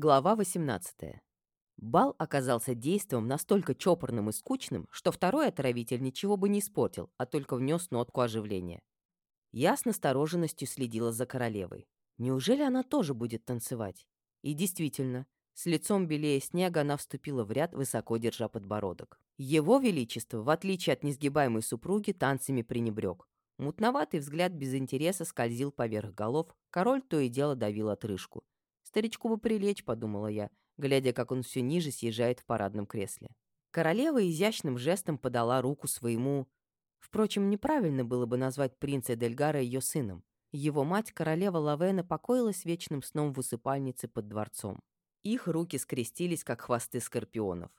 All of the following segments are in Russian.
Глава 18. Бал оказался действом настолько чопорным и скучным, что второй отравитель ничего бы не испортил, а только внес нотку оживления. Я с настороженностью следила за королевой. Неужели она тоже будет танцевать? И действительно, с лицом белее снега она вступила в ряд, высоко держа подбородок. Его Величество, в отличие от несгибаемой супруги, танцами пренебрег. Мутноватый взгляд без интереса скользил поверх голов, король то и дело давил отрыжку. Старичку бы прилечь, подумала я, глядя, как он все ниже съезжает в парадном кресле. Королева изящным жестом подала руку своему... Впрочем, неправильно было бы назвать принца Дельгара ее сыном. Его мать, королева Лавена, покоилась вечным сном в усыпальнице под дворцом. Их руки скрестились, как хвосты скорпионов.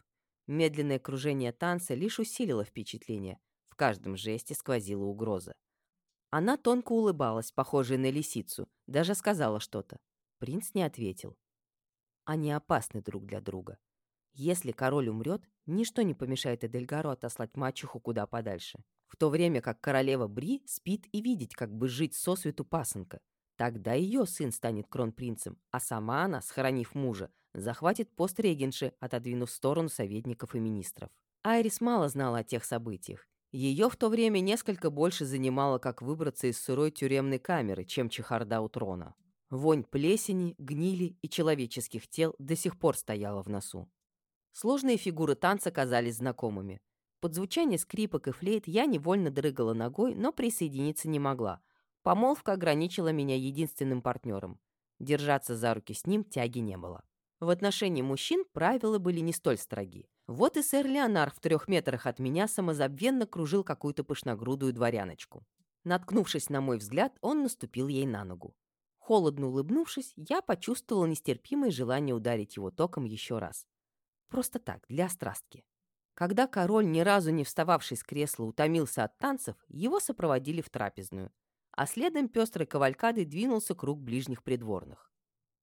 Медленное кружение танца лишь усилило впечатление. В каждом жесте сквозила угроза. Она тонко улыбалась, похожая на лисицу, даже сказала что-то. Принц не ответил. Они опасны друг для друга. Если король умрет, ничто не помешает Эдельгару отослать мачеху куда подальше. В то время как королева Бри спит и видеть, как бы жить сосвету пасынка. Тогда ее сын станет кронпринцем, а сама она, схоронив мужа, захватит пост регенши, отодвинув в сторону советников и министров. Айрис мало знала о тех событиях. Ее в то время несколько больше занимало, как выбраться из сырой тюремной камеры, чем чехарда у трона. Вонь плесени, гнили и человеческих тел до сих пор стояла в носу. Сложные фигуры танца казались знакомыми. Под звучание скрипок и флейт я невольно дрыгала ногой, но присоединиться не могла. Помолвка ограничила меня единственным партнером. Держаться за руки с ним тяги не было. В отношении мужчин правила были не столь строги. Вот и сэр Леонар в трех метрах от меня самозабвенно кружил какую-то пышногрудую дворяночку. Наткнувшись на мой взгляд, он наступил ей на ногу. Холодно улыбнувшись, я почувствовала нестерпимое желание ударить его током еще раз. Просто так, для страстки. Когда король, ни разу не встававший с кресла, утомился от танцев, его сопроводили в трапезную, а следом пестрой кавалькадой двинулся круг ближних придворных.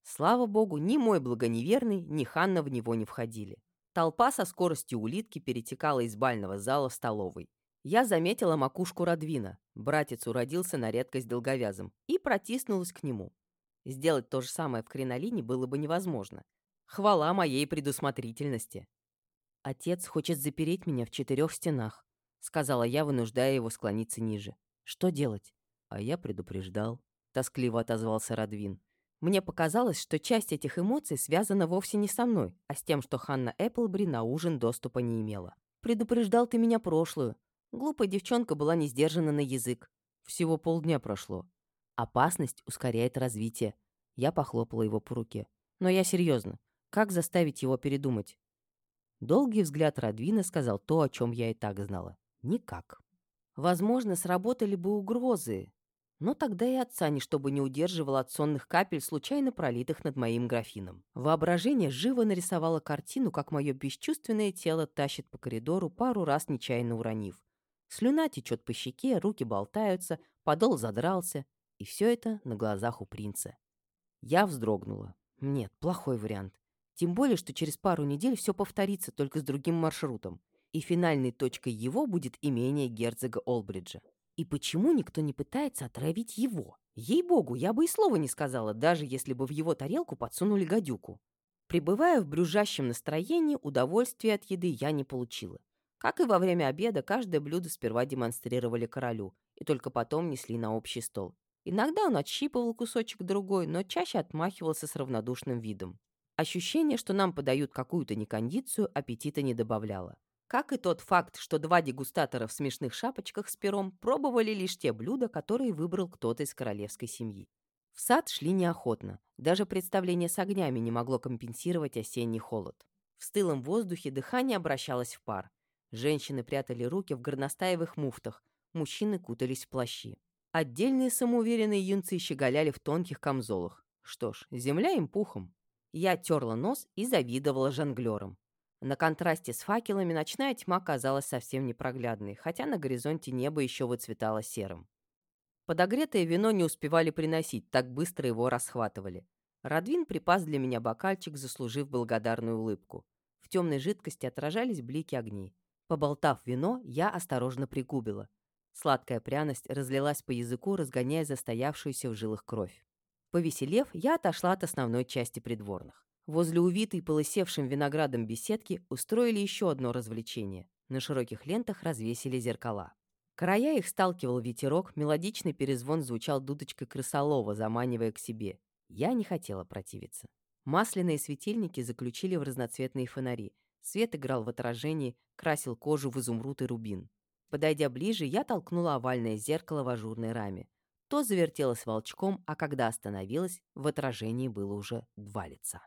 Слава богу, ни мой благоневерный, ни Ханна в него не входили. Толпа со скоростью улитки перетекала из бального зала в столовой. Я заметила макушку Радвина, братец уродился на редкость долговязым, и протиснулась к нему. Сделать то же самое в кринолине было бы невозможно. Хвала моей предусмотрительности. «Отец хочет запереть меня в четырех стенах», — сказала я, вынуждая его склониться ниже. «Что делать?» «А я предупреждал», — тоскливо отозвался Радвин. Мне показалось, что часть этих эмоций связана вовсе не со мной, а с тем, что Ханна Эпплбри на ужин доступа не имела. «Предупреждал ты меня прошлую», Глупая девчонка была не сдержана на язык. Всего полдня прошло. Опасность ускоряет развитие. Я похлопала его по руке. Но я серьезно. Как заставить его передумать? Долгий взгляд Радвина сказал то, о чем я и так знала. Никак. Возможно, сработали бы угрозы. Но тогда и отца ничто бы не удерживало от сонных капель, случайно пролитых над моим графином. Воображение живо нарисовало картину, как мое бесчувственное тело тащит по коридору, пару раз нечаянно уронив. Слюна течет по щеке, руки болтаются, подол задрался. И все это на глазах у принца. Я вздрогнула. Нет, плохой вариант. Тем более, что через пару недель все повторится, только с другим маршрутом. И финальной точкой его будет имение герцога Олбриджа. И почему никто не пытается отравить его? Ей-богу, я бы и слова не сказала, даже если бы в его тарелку подсунули гадюку. Пребывая в брюжащем настроении, удовольствия от еды я не получила. Как и во время обеда, каждое блюдо сперва демонстрировали королю, и только потом несли на общий стол. Иногда он отщипывал кусочек другой, но чаще отмахивался с равнодушным видом. Ощущение, что нам подают какую-то некондицию, аппетита не добавляло. Как и тот факт, что два дегустатора в смешных шапочках с пером пробовали лишь те блюда, которые выбрал кто-то из королевской семьи. В сад шли неохотно. Даже представление с огнями не могло компенсировать осенний холод. В стылом воздухе дыхание обращалось в пар. Женщины прятали руки в горностаевых муфтах, мужчины кутались в плащи. Отдельные самоуверенные юнцы щеголяли в тонких камзолах. Что ж, земля им пухом. Я терла нос и завидовала жонглерам. На контрасте с факелами ночная тьма казалась совсем непроглядной, хотя на горизонте небо еще выцветало серым. Подогретое вино не успевали приносить, так быстро его расхватывали. Радвин припас для меня бокальчик, заслужив благодарную улыбку. В темной жидкости отражались блики огней. Поболтав вино, я осторожно пригубила. Сладкая пряность разлилась по языку, разгоняя застоявшуюся в жилах кровь. Повеселев, я отошла от основной части придворных. Возле увитой полысевшим виноградом беседки устроили еще одно развлечение. На широких лентах развесили зеркала. Края их сталкивал ветерок, мелодичный перезвон звучал дудочкой крысолова, заманивая к себе. Я не хотела противиться. Масляные светильники заключили в разноцветные фонари. Свет играл в отражении, красил кожу в изумруд и рубин. Подойдя ближе, я толкнула овальное зеркало в ажурной раме. То завертелось волчком, а когда остановилось, в отражении было уже два лица.